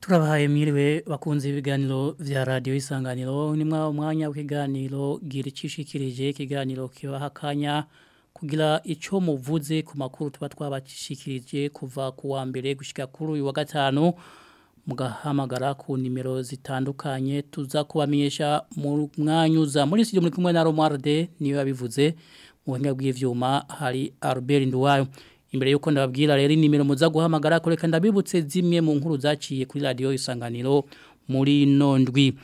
turabahaye mwiriwe bakunze ibiganiro vya radio isanganiro nimwa umwanya w'ikiganiro gira ikishikirije ikiganiro kibaha kanya kugira icyo muvuze ku makuru tuba twabashikirije kuva ku wa mbere gushika kuri uyu wa gatanu mugahamagara ku nimero zitandukanye tuza kubamenyesha mu mwanyuza muri studio muri kumwe na Romarde niyo yabivuze mu buhinga bw'ivyuma hari Albert Nduwayo imbere yuko ndababwira rero inimero muza guhamagara kureka ndabibutse zimwe mu nkuru zaciye kuri radio isanganiro muri nondwi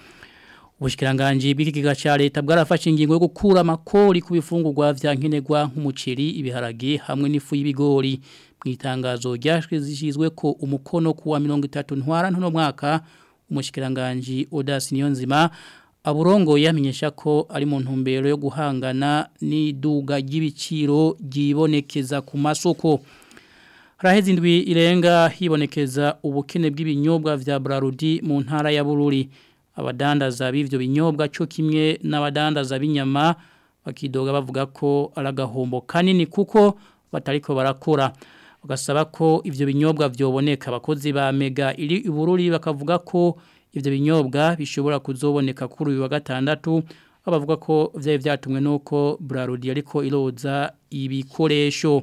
ubushikiranganje bw'ikiga cya leta bwarafashe ingingo yo gukura amakori ku bifungurwa vya nkenerwa nk'umuceri ibiharage hamwe n'ifu y'ibigori mu itangazo ryashizwe ko umukono ku wa 30 ntwara ntono mwaka umushikiranganje Odas Niyonzima aburongo yamenyesha ko ari mu ntumbero yo guhangana n'iduga ry'ibiciro ryibonekeza ku masoko haraheze indwi irenga hibonekeza ubukene bw'ibinyobwa vya Brarudi mu ntara ya Bururi abadandaza b'ivyo binyobwa cyo kimwe n'abadandaza b'inyama bakidoga bavuga ko aragahombo kanini kuko batariko barakora bagasaba ko ivyo binyobwa vyoboneka abakozi ba Mega iri i Bururi bakavuga ko ibyo binyobwa bishobora kuzoboneka kuri uyu wa gatandatu abavuga ko byari byatumwe n'uko burarudi ariko iroza ibikoresho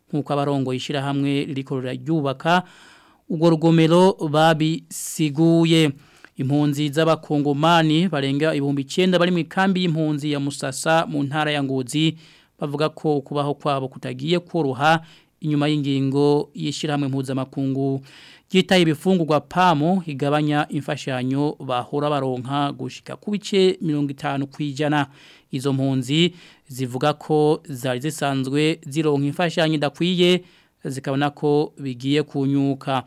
nk'uko abarongo ishyirahamwe rikorera ryubaka urwo rugomero babisiguye impunzi z'abakongomani barenga ibihumbi icyenda bari mu ikambi y'impunzi ya musasa mu ntara ya ngozi bavuga ko kubaho kwabo kutagiye koroha inyuma y'ingingo y'ishyirahamwe mpuzamakungu ryitaye ibifungurwa pamu igabanya imfashanyo bahora baronka gushika ku bice mirongo itanu ku izo mpunzi zivuga ko zari zisanzwe zironka imfashanyo idakwiye zikabona ko bigiye kunyuka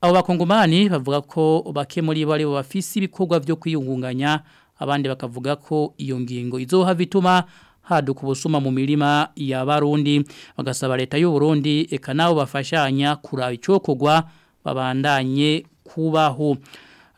abo bakongomani bavuga ko bake muri bo ari bo bafise ibikorwa byo kwiyungunganya abandi bakavuga ko iyo ngingo izoha bituma haduka ubusuma mu mirima ya barundi bagasaba leta y'u Burundi eka nawe bafashanya kuraba icokogwa babandanye kubaho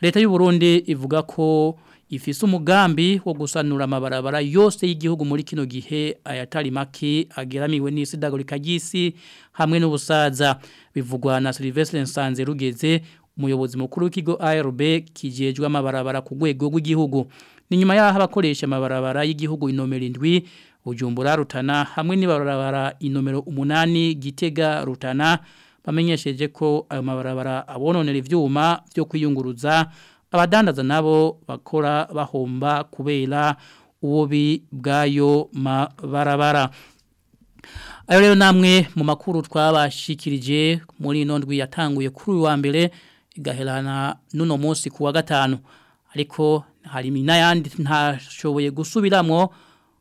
leta y'u Burundi ivuga ko ifise umugambi wo gusanura amabarabara yose y'igihugu muri kino gihe ayatari make ageramiwe n'isidagurika ry'isi hamwe n'ubusaza bivugwa na Sylvestre Nsanze rugeze umuyobozi mukuru w'ikigo ARB kijejwe amabarabara ku rwego rw'igihugu ni nyuma yaho abakoresha amabarabara y'igihugu inomero indwi Bujumbura Rutana hamwe n'ibarabara inomero umunani Gitega Rutana bamenyesheje ko ayo mabarabara abononera ibyuma byo kwiyunguruza abadandaza nabo bakora bahomba kubera ububi bw'ayo mabarabara ayo rero namwe mu makuru twabashikirije muri ino ndwi yatanguye kuri uyu wa mbere igaherana n'uno munsi ku wa gatanu ariko hari n'ayandi ntashoboye gusubiramo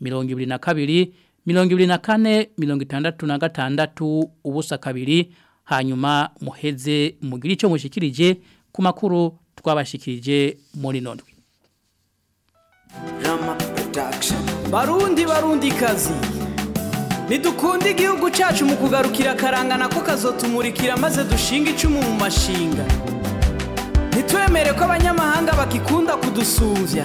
mirongo ibiri na kabiri mirongo ibiri na kane mirongo itandatu na gatandatu ubusa kabiri hanyuma muheze mugire icyo mushikirije ku makuru twabashikirije muri nondwe barundi barundi kazi ntidukunde igihugu cyacu mu kugarukira akaranga ko kazotumurikira maze dushinga icumu mu mashinga ntitwemere ko abanyamahanga bakikunda kudusumbya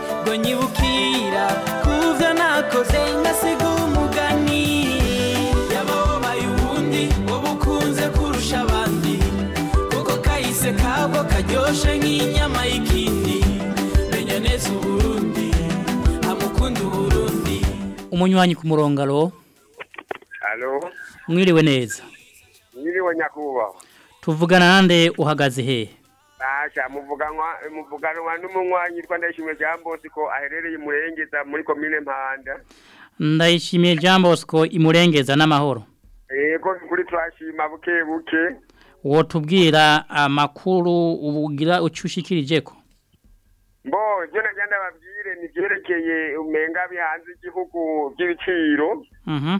ngo nyibukira kubyo nakoze ngasiga umugani yabaho baye ubundi wowe ukunze kurusha abandi kuko kahise kabwo karyoshe nk'inyama y'ikindi menya neza uburundi amukunda uburundi umunywanyi ku murongaro mwiriwe neza Yiriwe nyakubahwa. Tuvugana nande uhagaze hehe? Asha muvuganwa muvuganwa n'umunywanyi rwa ndashimwe Jambosi ko aherereye murengeza muri commune Mpanda. Ndayishimiye Jambosi ko imurengeza n'amahoro. Yego kuri twashima buke buke. Wotubwira amakuru ubugira ucushikirije ko. Mbo jona janda babwire ni byerekeye umenga bihanze igihugu by'ibiciro. Mhm. Mm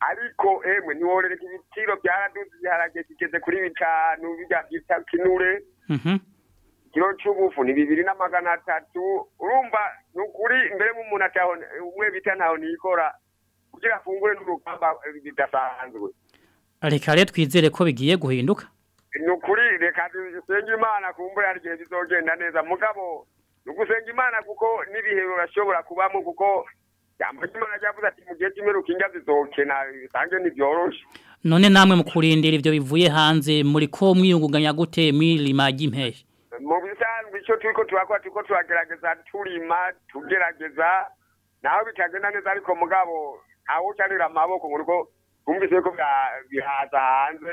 ariko emwe ntiworereka ibiciro byaraduze iharage kigeze kuri bitanu bijya bita kinure mhm. kiro c'ubufu ni bibiri na magana atatu urumva ni ukuri mbere nk'umuntu ataho umwe bita ntaho ntikora kugira afungure n'urugamba bidasanzwe reka rero twizere ko bigiye guhinduka ni ukuri reka dusenga imana kumbura hari igihe bizogenda neza mugabo ni ugusenga imana kuko n'ibihe bashobora kubamo kuko jambo ry'imana ryavuze ati mu gihe cy'imperuka indya zizokena bisange ntibyoroshe none namwe mu kurindira ibyo bivuye hanze muri ko mwiyungunganya gute mwirima ry'impeshi mu bisanzwe icyo turiko turakora turiko turagerageza turima tugerageza naho bitagenda neza ariko mugabo ntawucanira amaboko ngo uriko twumvise yuko bihaza hanze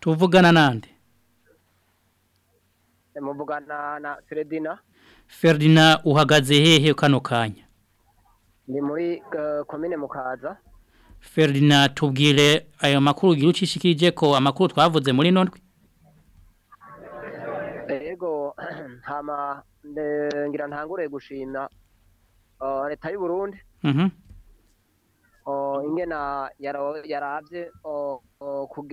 tuvugana nande muvugana na Ferdina Ferdina uhagaze hehe kano kanya ni muri komine mukaza Ferdina tubwire ayo makuru ugira ko amakuru twavuze muri nondwe yego hama ngira ntangure gushima leta y'u burundi mm-hmm. ingena yarabye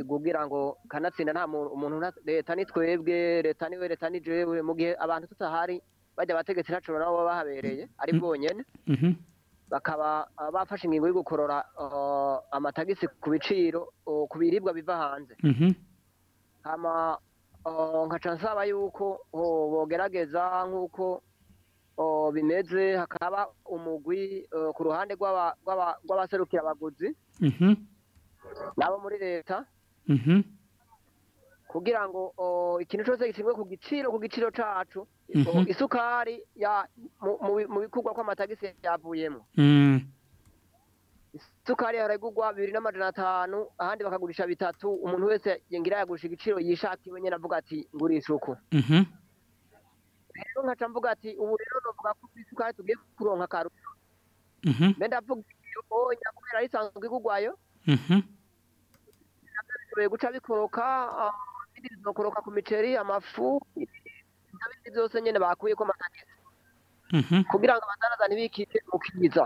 kugira ngo kanatsinda nta muntu leta ni twebwe leta niwe leta ni jewe mu gihe abantu tutahari bajya abategetsi nacoro nabo bahabereye mm-hmm. ari bwonyine mm-hmm. bakaba bafashe ingingo yo gukorora amatagisi ku biciro ku biribwa biva hanze nkaca nsaba yuko bogerageza nk'uko bimeze hakaba umugwi ku ruhande rw'abaserukira abaguzi mhm. nabo muri leta mhm. kugira ngo ikintu cyose gishyirwe ku giciro ku giciro cyacu mhm. isukari mu bikorwa kw'amatagisi yavuyemo mm. isukari yaragurwa bibiri n'amajana atanu ahandi bakagurisha bitatu umuntu wese ngira yagurisha igiciro yishakiwe nyine avuga ati ngura isuku rero nkaca mvuga ati ubu rero nuvuga ko ubizi tugiye kuronka akarusho mbe mhm. ndavuga iyo oh, nyakubera risanzwe igugwayo mhm. bishoboye guca bikoroka ibindi ah, bizokoroka ku miceri amafu ibindi byose nyine bakuye ko matageze mhm. kugira ngo abadanazane bikite mu kiza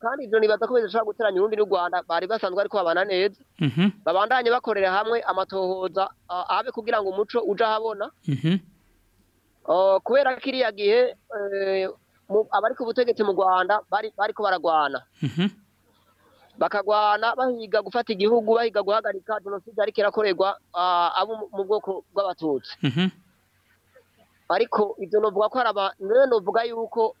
kandi ibyo nibaza ko bidashobora guteranya urundi n'u rwanda bari basanzwe ariko babana neza mhm. babandanye bakorera hamwe amatohoza ah, abe kugira ngo umuco uje ahabona mhm. ah, kubera ko iriya gihe eh, abari ku butegetsi mu rwanda bari ko baragwana mhm. bakagwana bahiga gufata igihugu bahiga guhagarika jenoside ariko irakorerwa abo mu bwoko bw'abatutsi ariko ibyo novuga ko hari abantu novuga yuko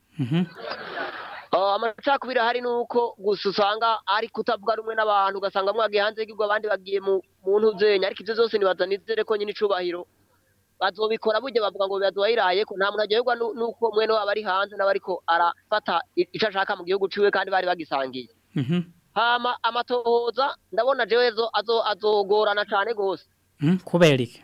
mhm. Oh, amacakubiri ahari ni uko gusa usanga ari kutabwa rumwe n'abantu ugasanga mwagiye hanze y'igihugu abandi bagiye mu ntuzenya ariko ibyo zose ntibatanizere ko nyine icubahiro bazobikora burya bavuga ngo baduhayiraye ko nta muntu aryoherwa n'uko mwene waba ari hanze n'aba ariko arafata icyo ashaka mu gihugu ciwe kandi bari bagisangiye mhm. hama amatohoza ndabona jewe azogorana cyane rwose mhm. kubera iki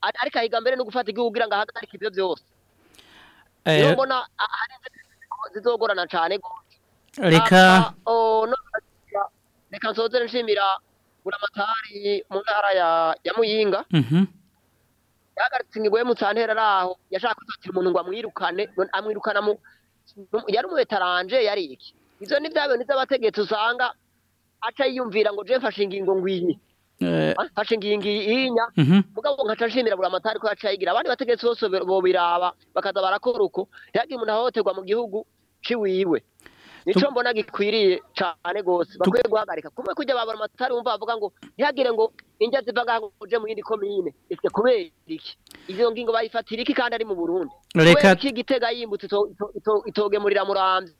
ariko ahiga mbere no gufata igihugu kugira ngo ahagarike ivyo byose eh. niyo mbona ah, hari zizogorana cane gose reka reka nsoze nshimira buramatari mu ntara ya muyinga yahagaritse ingingo ye mu ntera araho yashaka kuzatira umuntu ngo amwirukane amwirukanamo yari umuvetaranje yari iki Izo ni bya bintu by'abategetsi usanga aca yiyumvira ngo je mfashe ingingo ngwinyi mfashe ingingo iyinya mugabo nkaca nshimira buramatari ko yaca yigira abandi bategetsi bose bo biraba bakaza barakora uko ntiyagira umuntu ahohoterwa mu gihugu ciwiwe nicyo mbona gikwiriye cyane rwose bakwiye guhagarika kumwe kujya babura amatara wumva bavuga ngo ntihagire ngo injya ziva uje mu yindi komine ese kubera iki izo ngingo bayifatira iki kandi ari mu burundi kubera iki gitega yimbutse itogemurira murambya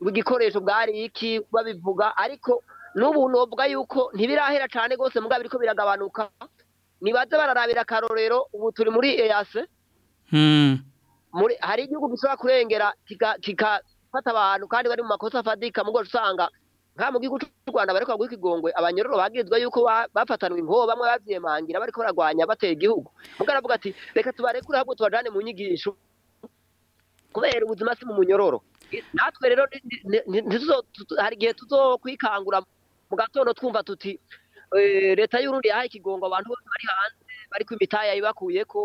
bw'ico myengo bwari iki babivuga ariko n'ubu nobwa yuko ntibirahera cyane gose mugabo biriko biragabanuka nibaze bararabira karorero ubu turi muri EAC e. hmm muri hari igihugu bishobora kurengera kika gufata abantu kandi bari mu makosa afatika mugo usanga nka mu gihugu cy'u Rwanda bari bagwa ikigongwe abanyororo bagirizwa yuko bafatanwe inkoho bamwe bavyemangira bariko baragwanya bateye igihugu mugara avuga ati reka tubarekure ahubwo tubajane mu nyigisho kubera ubuzima si mu munyororo natwe rero hari igihe tuzokwikangura mu gatondo twumva tuti eh, leta y'urundi yahaye ikigongo abantu bose bari hanze bari bariko imitaya ibakuyeko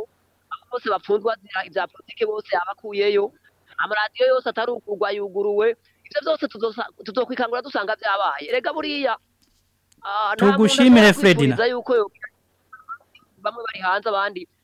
ko bose bapfunzwa ibya politiki bose yabakuyeyo amaradiyo yose atarugurwa yuguruwe ibyo byose tuzokwikangura dusanga byabaye rega buriya ah, tugushimire Fredina bamwe bari hanze abandi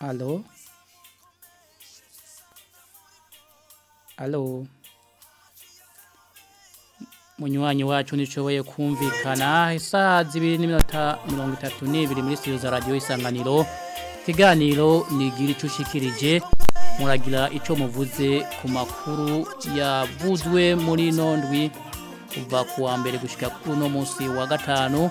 alo alo munywanyi wacu ntishoboye kumvikana isaha zibiri n'iminota mirongo itatu n'ibiri muri studio za radiyo isanganiro kiganiro nigira icyo ushikirije muragira icyo muvuze ku makuru yavuzwe muri nondwi kuva ku wa mbere gushika kuri uno munsi wa gatanu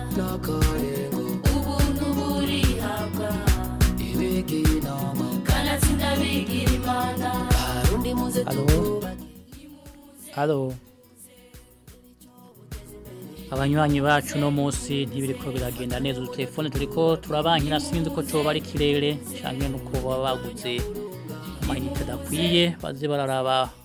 alo abanywanyi bacu no munsi ntibiri biragenda neza udutelefone turi ko turabankira sinzi uko coba ari kirere cyane nuko baba bagutse amayinite adakwiye baze bararaba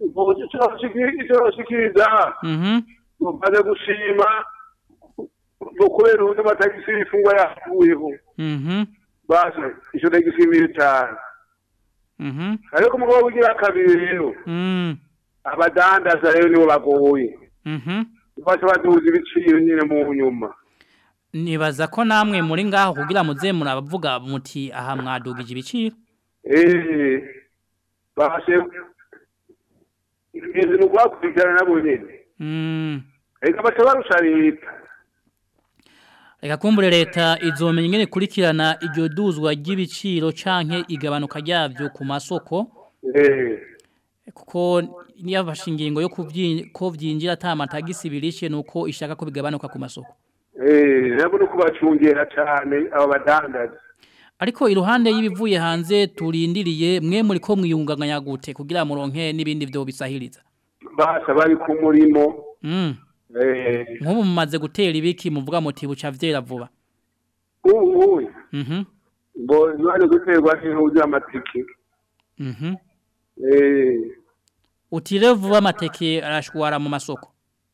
ubuvuzi turabashikiriza mumaze gushima kubera uburyo amatagisi y'imfungwa yavuyeho basi icyo tagisi y'imiri itanu ariko umugabo ugira kabiri rero abadandaza rero nibo bagoye bose baduhuza ibiciro nyine mu nyuma nibaza ko namwe muri ngaho kugira muze murabavuga muti aha mwadugije ibiciro eee bashe ingenzi ni nabo nyine hmm. reka baca barusha leta reka kumbure leta izomenya nyine ikurikirana iryo duzwa ry'ibiciro canke igabanuka ryabyo ku masoko eh. kuko niyafashe ingingo yo ko byinjira atamatagisi ni uko ishaka ko bigabanuka ku masoko eh, ntabwo no kubacungera cyane aba badandaza ariko iruhande y'ibivuye hanze turindiriye mwe muri ko mwiyunganganya gute kugira muronke n'ibindi byo bisahiriza basa bari ku murimo mm. eh. nk'ubu mumaze gutera ibiki muvuga muti buca byera vuba ubu mhm. bo bari guterwa n'intugu z'amateke mhm. eh. utire vuba amateke arashwara mu masoko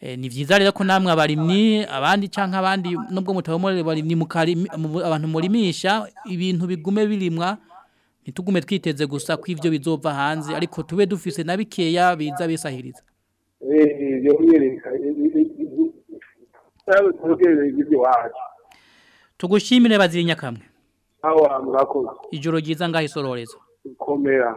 eh, ni byiza rero ko namwe abarimyi abandi cyangwa abandi nubwo mutabamurere barimyi abantu murimisha ibintu bigume birimwa ntitugume twiteze gusa ko ibyo bizova hanze ariko tube dufise na bikeya biza bisahiriza eh, tugushimire bazira inyakamwe ijoro ryiza ngaho isororezo komera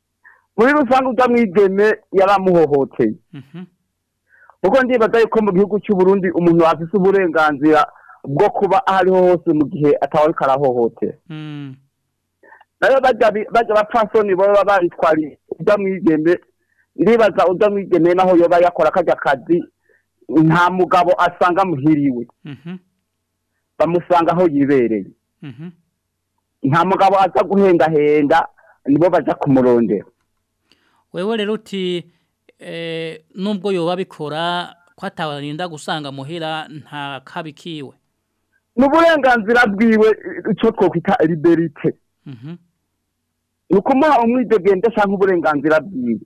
muri rusange ujya mu igeme yaramuhohoteye kuko mm-hmm. ndibaza yuko mu gihugu cy'uburundi umuntu afite uburenganzira bwo kuba aho ariho hose mu gihe atari karahohotera mm. nayo bajya bapfasoni baba baritwariye ujya mu igeme ndibaza ujya mu igeme naho yoba yakora akajya kazi nta mugabo asanga muhiriwe mm-hmm. bamusanga aho yibereye mhm. nta mugabo aza guhengahenda nibo bajya kumurondera wewe rero uti eh, nubwo yoba abikora ko atabarinda gusanga muhira nta kabi kiwe ni uburenganzira bwiwe icyo twakwita liberite mhm. ni ukumuha umwidegende cyangwa uburenganzira bwiwe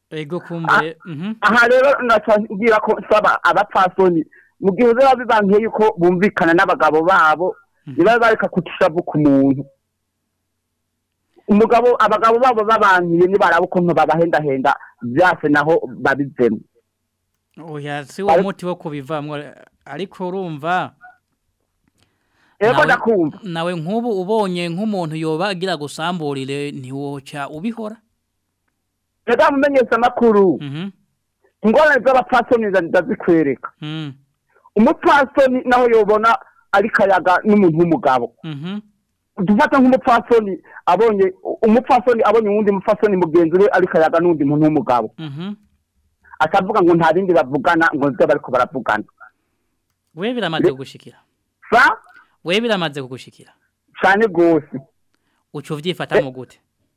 ego kumbe ah, mhm. aha rero ngira ko nsaba abapfasoni mu gihe uzaba bibankeye yuko bumvikana n'abagabo babo mhm. ntibabe bareka kutishabuka umuntu umugabo abagabo babo babankiye nibaraba ukuntu babahendahenda byose naho babizemo oya si wo muti wo kubivamo ariko urumva nawe nk'ubu ubonye nk'umuntu yoba agira gusamburire ntiwoca ubihora reka mumenyesha amakuru ingorane mhm. z'abapfasoni ndazikwereka mhm. umupfasoni naho yobona ari kayaga n'umuntu w'umugabo mhm. dufata nk'umupfasoni abonye umupfasoni abonye uwundi mupfasoni mugenzi we ari kayaga n'undi muntu w'umugabo mhm. atavuga ngo nta bindi bavugana ngo nzi bari ko baravugana we biramaze kugushikira sa we biramaze kugushikira cyane rwose uca ubyifatamo gute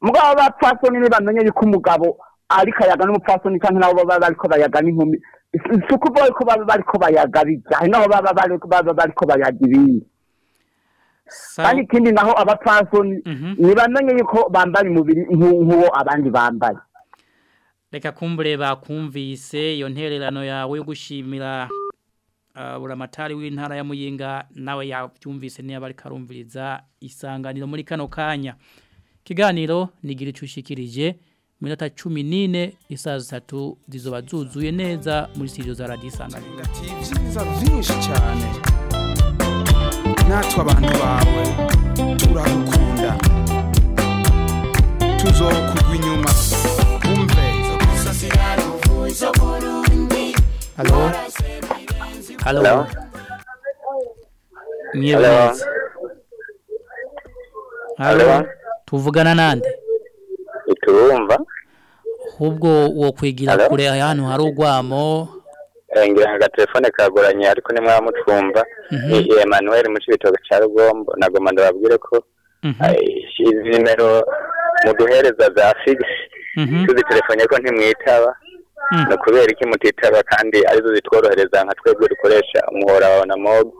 mugabo mhm. bapfasoni ntibamenye yuko umugabo ari kayaga n'umupfasoni cyangwa nabo baba bariko bayaga n'inkumi isuku boye ko baba bariko bayagabija hari nabo baba bariko bayagibira kandi ikindi naho abapfasoni mhm. ntibamenye yuko bambara umubiri nk'uwo abandi bambaye reka kumbureba kumvise iyo ntererano yawe yo gushimira ah, buramatari w'intara ya muyinga nawe yabyumvise niba ariko arumviriza isanganiro muri kano kanya ikiganiro nigira icyo ushikirije minota cumi n'ine isaha zitatu zizoba zuzuye neza muri sitidiyo za radiyo isanganiro byiza byinshi cyane natwe abantu bawe turagukunda tuzokugwa inyuma Halo. Halo. Halo. Mwiyebazi. Halo. Tuvugana nande? Iturumva. Hubwo wokwigira kure ahantu hari urwamo Engi nka telefone kagoranye ariko nimwe mucumva ni mhm. Emmanuel mu cibitoke ca Rugombo nagomba ndababwire ko mhm. izi nimero muduhereza za fixe mhm. tuzi telefone ko ntimwitaba Hmm. kubera iki mutitaba kandi arizo zitworohereza nka twebwe dukoresha umuhora wa na mobu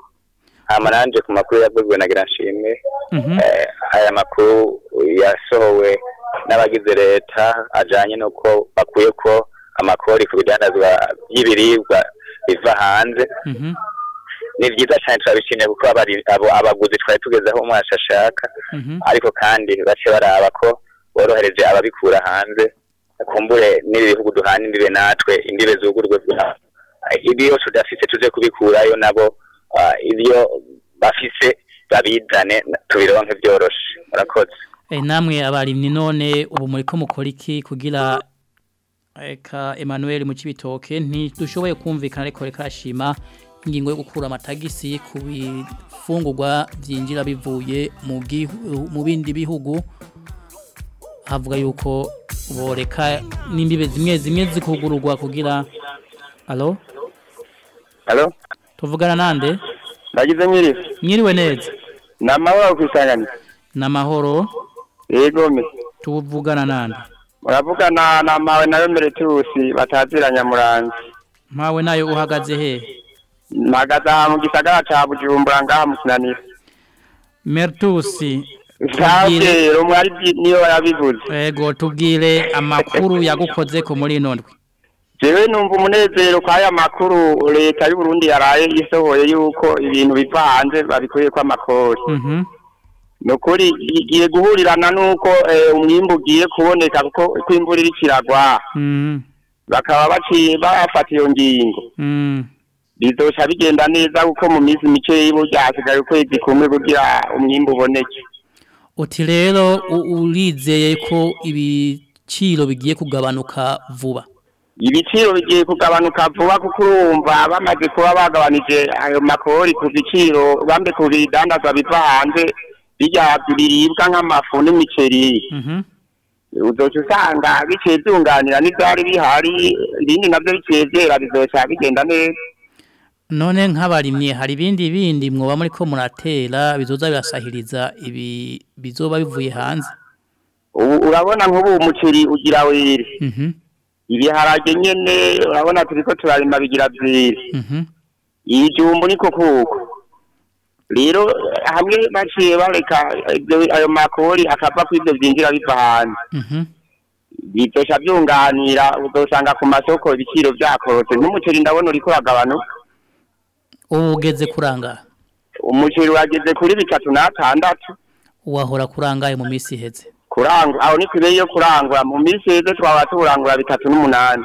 amaranje ku makuru yaguzwe na Giranshimwe mhm. eh, aya makuru yasohowe n'abagize leta ajyanye n'uko bakwiye ko amakori ku bidandazwa by'ibiribwa biva hanze mhm. ni byiza cyane turabishimiye kuko abaguzi twari tugezeho umwasha ashaka mhm. ariko kandi bace baraba ko borohereje ababikura hanze akumbure n'ibi duhana imbibe natwe imbibe zugurwe ah, ibyo tudafite tuze kubikurayo nabo ah, ibyo bafise babizane tubironke byoroshe murakoze eh, namwe abarimyi none ubu muri ko mukora iki kugira reka Emmanuel mu kibitoke ntidushoboye kumvikana ariko reka ashima ingingo yo gukura amatagisi ku bifungurwa byinjira bivuye mu bindi bihugu avuga yuko boreka n'imbibe zimwe zimwe zikugururwa kugira alo alo tuvugana nande ndagize mwiriwe mwiriwe neza ni amahoro ku ni amahoro yego me tuvugana nande muravugana na mawe nayo meretusi batazira nyamuranzi mawe nayo uhagaze he mpagaze aha mu gisagara cya bujumbura ngaha mu kinaniro meretusi ntabwero mwari niyo yabivuze yego tubwire amakuru yagukoze ko muri ino jewe numva umunezero kwa ya makuru leta y'u Burundi yaraye isohoye yuko ibintu biva babikuye kwa makori mm nokuri igiye guhurirana nuko eh, umwimbu giye kuboneka kuko kwimvura iri kiragwa mm bakaba baciye bafata iyo ngingo mm -hmm. bizoca bigenda neza kuko mu minsi mike y'ubu byasigaye ukwezi kumwe kugira umwimbu uboneke uti rero urizeye ko ibiciro bigiye kugabanuka vuba ibiciro bigiye kugabanuka vuba kuko urumva bamaze kuba bagabanije ayo makori ku biciro bambe ku bidandaza biva hanze biribwa nk'amafu n'imiceri mhm. udoca usanga biciye byunganira n'ibyari bihari ibindi nabyo biciye byera bizoca bigenda neza none nk'abarimye hari ibindi bindi mwoba muri ko muratera bizoza birasahiriza ibi bizoba bivuye hanze urabona nk'ubu umuceri ugira wiri mhm. ibiharage nyine urabona turi ko turarima bigira byiri ibijumbu mhm. niko kuko rero hamwe baciye bareka ayo makori akapa ku ibyo byinjira biva hanze mhm. bitesha byunganira udasanga ku masoko ibiciro byakorotse nk'umuceri ndabona uri kuragabanuka ugeze kuranga umuceri wageze kuri bitatu n'atandatu wahora kurangaye mu minsi iheze kurangwa aho ni kure yo kurangura mu minsi iheze twaba turangura bitatu n'umunani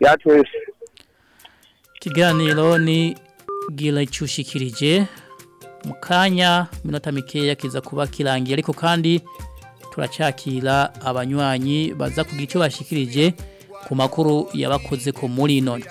byatwese ikiganiro ni bwira icyushikirije mu minota mike yakiza kuba kirangiye ariko kandi turacyakira abanywanyi baza kugira icyo bashikirije ku makuru yabakoze ko muri ino ndwi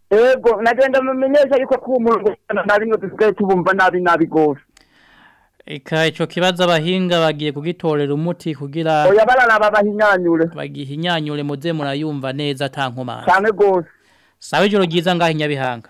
Ego nagenda mumenyesha yuko ku murongo nabimwe dusigaye tubumva nabi nabi gose Eka ico kibazo abahinga bagiye kugitorera umuti kugira Oya bararaba bahinyanyure bagihinyanyure muze murayumva neza tankomana Cyane gose Sawe joro ngahinya bihanga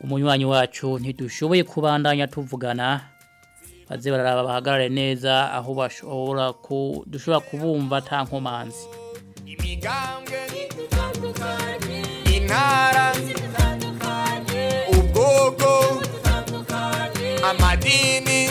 Umunywanyi wacu ntidushoboye kubandanya tuvugana. Baze bararaba neza aho bashobora ku dushobora kubumva ta nkomanzi. Imigambwe intara ubwogo amadini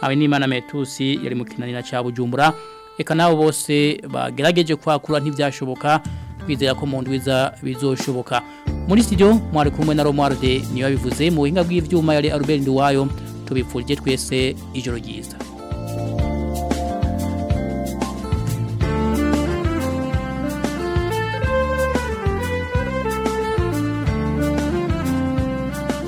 abe n'imana metusi yari mu kinanira cya bujumbura reka nabo bose bagerageje kwakura ntibyashoboka twizera ko mu ndwiza bizoshoboka muri studio mwari kumwe na Romuald niyo bivuze mu buhinga bw'ivyuma yari Albert Nduwayo tubipfurije twese ijoro ryiza